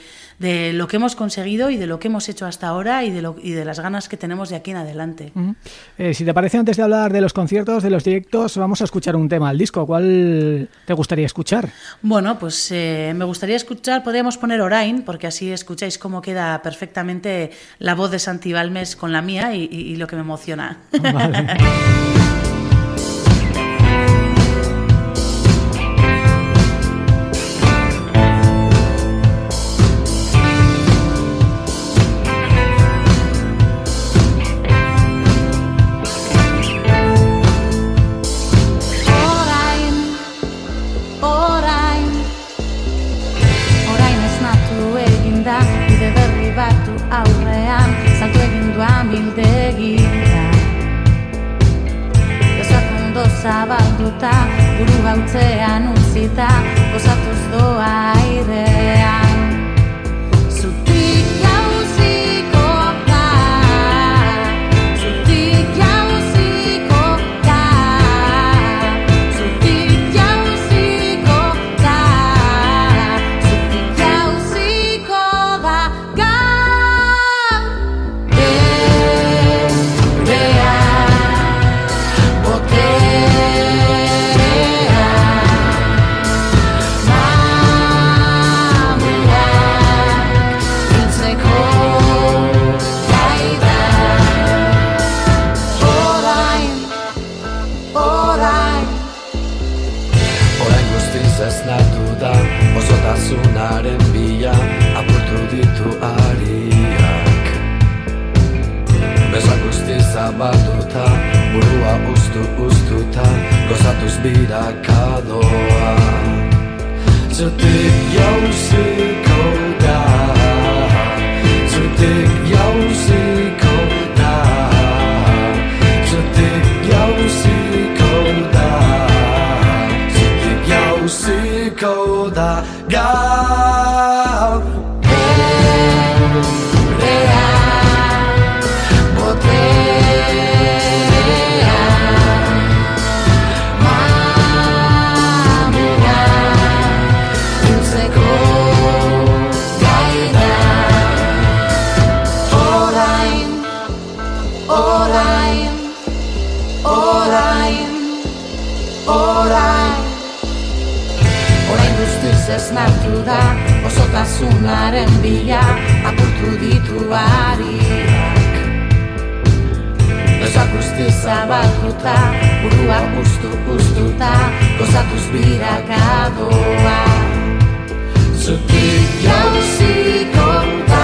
lo que hemos conseguido y de lo que hemos hecho hasta ahora y de, lo, y de las ganas que tenemos de aquí en adelante. Eh, si te parece, antes de hablar de los conciertos, de los directos, vamos a escuchar un tema al disco. ¿Cuál te gustaría escuchar? Bueno, pues eh, me gustaría escuchar, podríamos poner Orain, porque así escucháis cómo queda perfectamente la voz de Santi Balmes con la mía y, y lo que me emociona. Vale. estu ustuta Gozatuz birakadoa Zertik jauziko da Zertik jauziko da Zertik jauziko da Zertik jauziko da Zertik da erantzunaren bila apurtu ditu ariak Gozak usti zabatuta, burua guztu guztuta, gozatuz biragadoa Zutik jauzi konta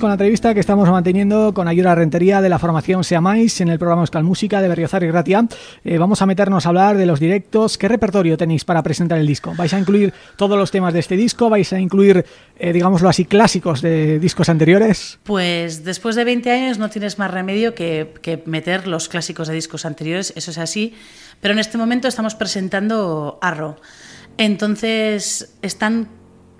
Con la entrevista que estamos manteniendo con Ayura Rentería de la formación Seamáis en el programa Euskal Música de Berriozar y Gratia. Eh, vamos a meternos a hablar de los directos. ¿Qué repertorio tenéis para presentar el disco? ¿Vais a incluir todos los temas de este disco? ¿Vais a incluir, eh, digámoslo así, clásicos de discos anteriores? Pues después de 20 años no tienes más remedio que meter los clásicos de discos anteriores, eso es así, pero en este momento estamos presentando Arro. Entonces están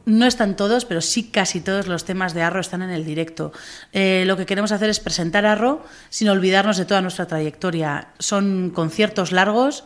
no están todos, pero sí casi todos los temas de Arro están en el directo. Eh, lo que queremos hacer es presentar Arro sin olvidarnos de toda nuestra trayectoria. Son conciertos largos,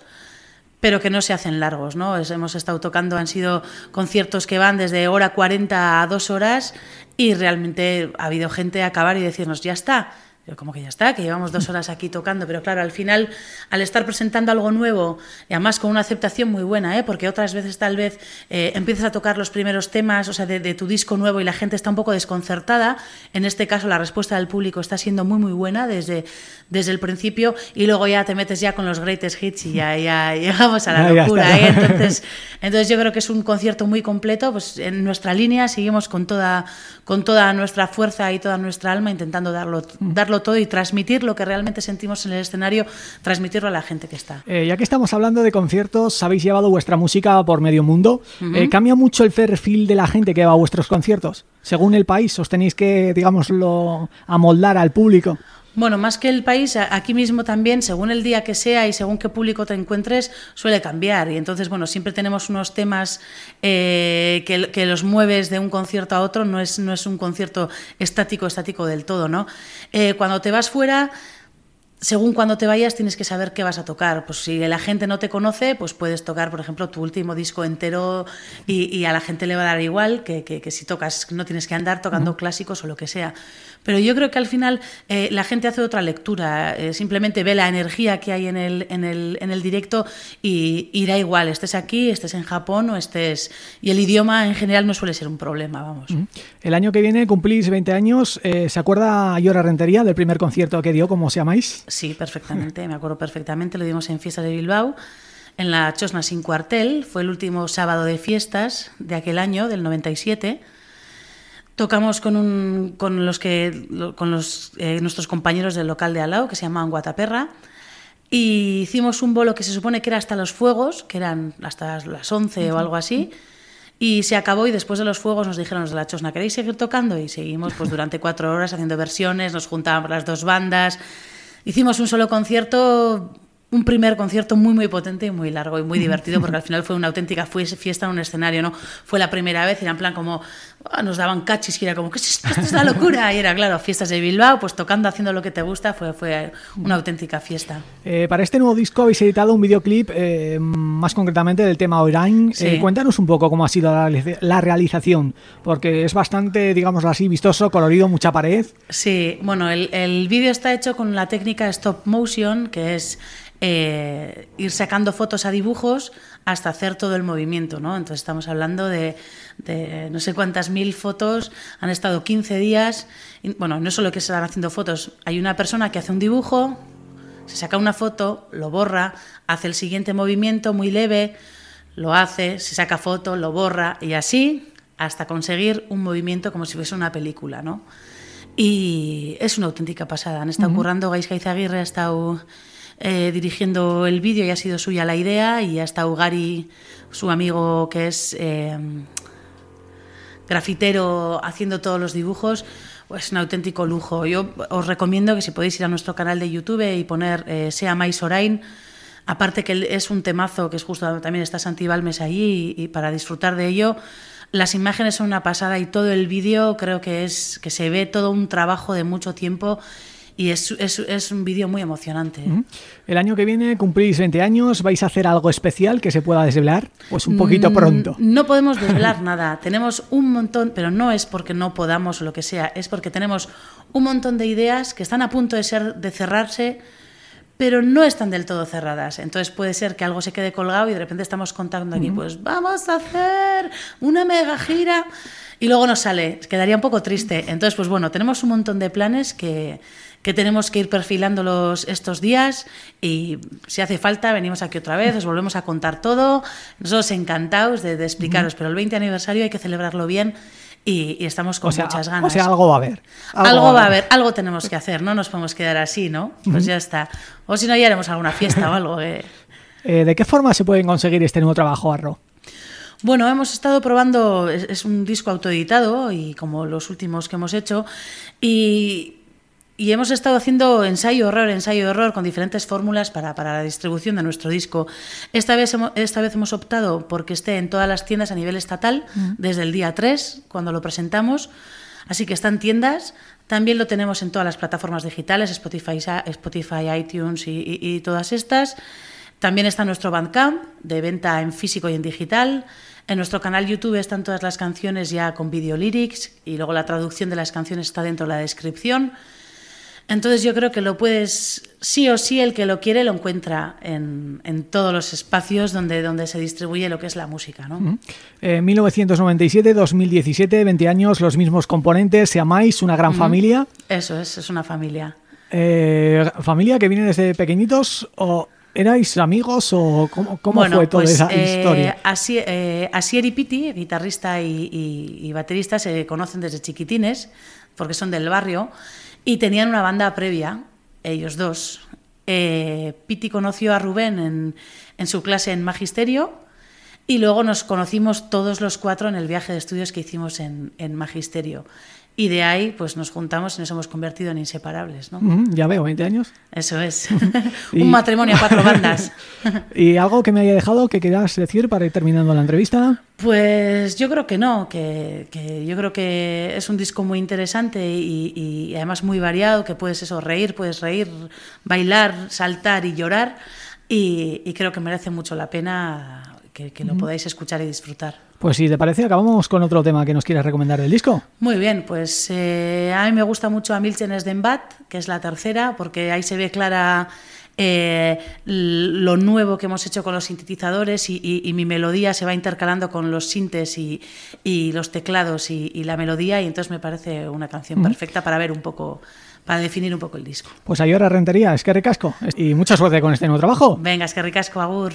pero que no se hacen largos, ¿no? Hemos estado tocando, han sido conciertos que van desde hora 40 a dos horas y realmente ha habido gente a acabar y decirnos, ya está. Pero como que ya está, que llevamos dos horas aquí tocando, pero claro, al final, al estar presentando algo nuevo, y además con una aceptación muy buena, ¿eh? porque otras veces tal vez eh, empiezas a tocar los primeros temas, o sea, de, de tu disco nuevo y la gente está un poco desconcertada, en este caso la respuesta del público está siendo muy muy buena desde, desde el principio y luego ya te metes ya con los greatest hits y ya, ya llegamos a la locura. ¿eh? Entonces, entonces yo creo que es un concierto muy completo, pues en nuestra línea seguimos con toda, con toda nuestra fuerza y toda nuestra alma intentando darlo, darlo todo y transmitir lo que realmente sentimos en el escenario, transmitirlo a la gente que está. Eh, ya que estamos hablando de conciertos, habéis llevado vuestra música por medio mundo. Eh, ¿Cambia mucho el perfil de la gente que va a vuestros conciertos? Según el país, os tenéis que, digámoslo, amoldar al público. Bueno, más que el país, aquí mismo también, según el día que sea y según qué público te encuentres, suele cambiar. Y entonces, bueno, siempre tenemos unos temas eh, que, que los mueves de un concierto a otro, no es, no es un concierto estático, estático del todo, ¿no? Eh, cuando te vas fuera, según cuando te vayas tienes que saber qué vas a tocar. Pues si la gente no te conoce, pues puedes tocar, por ejemplo, tu último disco entero y, y a la gente le va a dar igual que, que- que si tocas, no tienes que andar tocando clásicos o lo que sea. Pero yo creo que al final eh, la gente hace otra lectura, eh, simplemente ve la energía que hay en el, en el, en el directo y, y da igual, estés aquí, estés en Japón o estés... Y el idioma en general no suele ser un problema, vamos. El año que viene cumplís 20 años. eh, ¿Se acuerda Ayora Rentería del primer concierto que dio, como se llamáis? Sí, perfectamente, me acuerdo perfectamente. Lo dimos en Fiestas de Bilbao, en la Chosna sin cuartel. Fue el último sábado de fiestas de aquel año, del 97. Tocamos con, un, con los que con los, eh, nuestros compañeros del local de Alao, que se llamaban Guataperra. Y hicimos un bolo que se supone que era hasta los fuegos, que eran hasta las 11 o algo así. Y se acabó y después de los fuegos nos dijeron los de la Chosna, ¿queréis seguir tocando? Y seguimos pues durante cuatro horas haciendo versiones, nos juntábamos las dos bandas. Hicimos un solo concierto un primer concierto muy muy potente y muy largo y muy divertido porque al final fue una auténtica fiesta en un escenario, ¿no? Fue la primera vez y era en plan como nos daban cachis y era como ¿qué es esto? Esto es la locura y era claro, fiestas de Bilbao, pues tocando, haciendo lo que te gusta, fue, fue una auténtica fiesta. Eh, para este nuevo disco habéis editado un videoclip eh, más concretamente del tema Orain. Sí. Eh, cuéntanos un poco cómo ha sido la realización, porque es bastante, digamos así, vistoso, colorido, mucha pared. Sí, bueno, el, el vídeo está hecho con la técnica stop motion, que es eh, ir sacando fotos a dibujos hasta hacer todo el movimiento, ¿no? Entonces estamos hablando de, de no sé cuántas mil fotos, han estado 15 días, y, bueno, no solo que se están haciendo fotos, hay una persona que hace un dibujo, se saca una foto, lo borra, hace el siguiente movimiento muy leve, lo hace, se saca foto, lo borra y así hasta conseguir un movimiento como si fuese una película, ¿no? Y es una auténtica pasada. Han estado currando, Gaisca Izaguirre ha estado eh, dirigiendo el vídeo y ha sido suya la idea y ha estado Gary, su amigo que es eh, grafitero, haciendo todos los dibujos. Pues un auténtico lujo. Yo os recomiendo que si podéis ir a nuestro canal de YouTube y poner eh, Sea Mais Orain, aparte que es un temazo, que es justo también está Santi Balmes ahí y, y para disfrutar de ello, las imágenes son una pasada y todo el vídeo creo que es que se ve todo un trabajo de mucho tiempo y es, es, es un vídeo muy emocionante. ¿eh? El año que viene cumplís 20 años, ¿vais a hacer algo especial que se pueda desvelar? Pues un poquito Mm, pronto. No podemos desvelar nada. Tenemos un montón, pero no es porque no podamos o lo que sea, es porque tenemos un montón de ideas que están a punto de ser de cerrarse, pero no están del todo cerradas. Entonces puede ser que algo se quede colgado y de repente estamos contando aquí, pues vamos a hacer una mega gira y luego nos sale, quedaría un poco triste. Entonces, pues bueno, tenemos un montón de planes que, que tenemos que ir perfilándolos estos días y si hace falta venimos aquí otra vez, os volvemos a contar todo. Nosotros encantados de, de explicaros, pero el 20 aniversario hay que celebrarlo bien y, y estamos con O sea, muchas ganas. o sea, algo va a haber. Algo, va a haber, algo tenemos que hacer, no nos podemos quedar así, ¿no? Pues ya está. O si no, ya haremos alguna fiesta o algo. eh. Eh, ¿De qué forma se pueden conseguir este nuevo trabajo, Arro? Bueno, hemos estado probando, es, es un disco autoeditado y como los últimos que hemos hecho, y, y hemos estado haciendo ensayo horror, ensayo horror con diferentes fórmulas para, para la distribución de nuestro disco. Esta vez, hemos, esta vez hemos optado porque esté en todas las tiendas a nivel estatal desde el día 3, cuando lo presentamos. Así que está en tiendas. También lo tenemos en todas las plataformas digitales, Spotify, Spotify iTunes y, y- y todas estas. También está nuestro Bandcamp, de venta en físico y en digital. En nuestro canal YouTube están todas las canciones ya con video lyrics y luego la traducción de las canciones está dentro de la descripción. Entonces yo creo que lo puedes, sí o sí, el que lo quiere lo encuentra en, en todos los espacios donde, donde se distribuye lo que es la música. ¿no? Eh, 1997-2017, 20 años, los mismos componentes, se amáis, una gran familia. Eso es, es una familia. Eh, ¿Familia que viene desde pequeñitos o erais amigos o cómo, cómo Bueno, fue toda pues, esa eh, historia? Asi- eh, Asier y Piti, guitarrista y, y- y baterista, se conocen desde chiquitines, porque son del barrio, y tenían una banda previa, ellos dos. Eh, Piti conoció a Rubén en, en su clase en Magisterio, y luego nos conocimos todos los cuatro en el viaje de estudios que hicimos en, en Magisterio. Y de ahí pues nos juntamos y nos hemos convertido en inseparables, ¿no? Ujú, ya veo, 20 años. Eso es. Y- Un matrimonio a cuatro bandas. ¿Y algo que me haya dejado que quieras decir para ir terminando la entrevista? Pues yo creo que no, que, que yo creo que es un disco muy interesante y, y además muy variado, que puedes eso, reír, puedes reír, bailar, saltar y llorar y, y creo que merece mucho la pena que, que lo podáis escuchar y disfrutar. Pues si te parece, acabamos con otro tema que nos quieras recomendar del disco. Muy bien, pues eh, a mí me gusta mucho a Milchenes de Embat, que es la tercera, porque ahí se ve clara eh, lo nuevo que hemos hecho con los sintetizadores y, y- y mi melodía se va intercalando con los sintes y, y los teclados y, la melodía y entonces me parece una canción perfecta para ver un poco, para definir un poco el disco. Pues ahí ahora rentería, es que recasco. Y mucha suerte con este nuevo trabajo. Venga, es que ricasco, agur.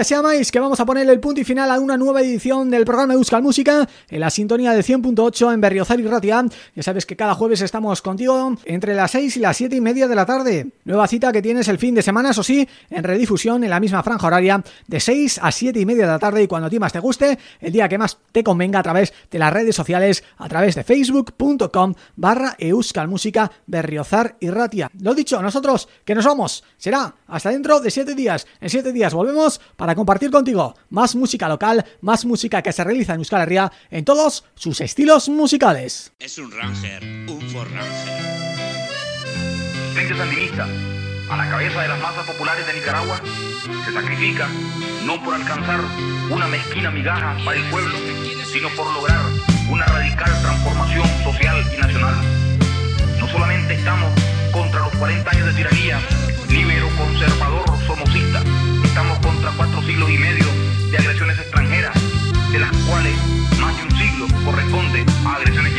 Con la música de Seamais que vamos a ponerle el punto y final a una nueva edición del programa Euskal Música en la sintonía de 100.8 en Berriozar y Ratia. Ya sabes que cada jueves estamos contigo entre las 6 y las 7 y media de la tarde. Nueva cita que tienes el fin de semana, eso sí, en redifusión en la misma franja horaria de 6 a 7 y media de la tarde y cuando a ti más te guste, el día que más te convenga a través de las redes sociales, a través de facebook.com barra Euskal Música Berriozar y Ratia. Lo dicho, nosotros que nos vamos, será hasta dentro de 7 días. En 7 días volvemos para compartir contigo más música local, más música que se realiza en Euskal Herria en todos sus estilos musicales. Es un Ranger, un For Ranger. Frente Sandinista, a la cabeza de las masas populares de Nicaragua, se sacrifica no por alcanzar una mezquina migaja para el pueblo, sino por lograr una radical transformación social y nacional. No solamente estamos contra los 40 años de tiranía libero conservador somocista. Estamos contra cuatro siglos y medio de agresiones extranjeras, de las cuales más de un siglo corresponde a agresiones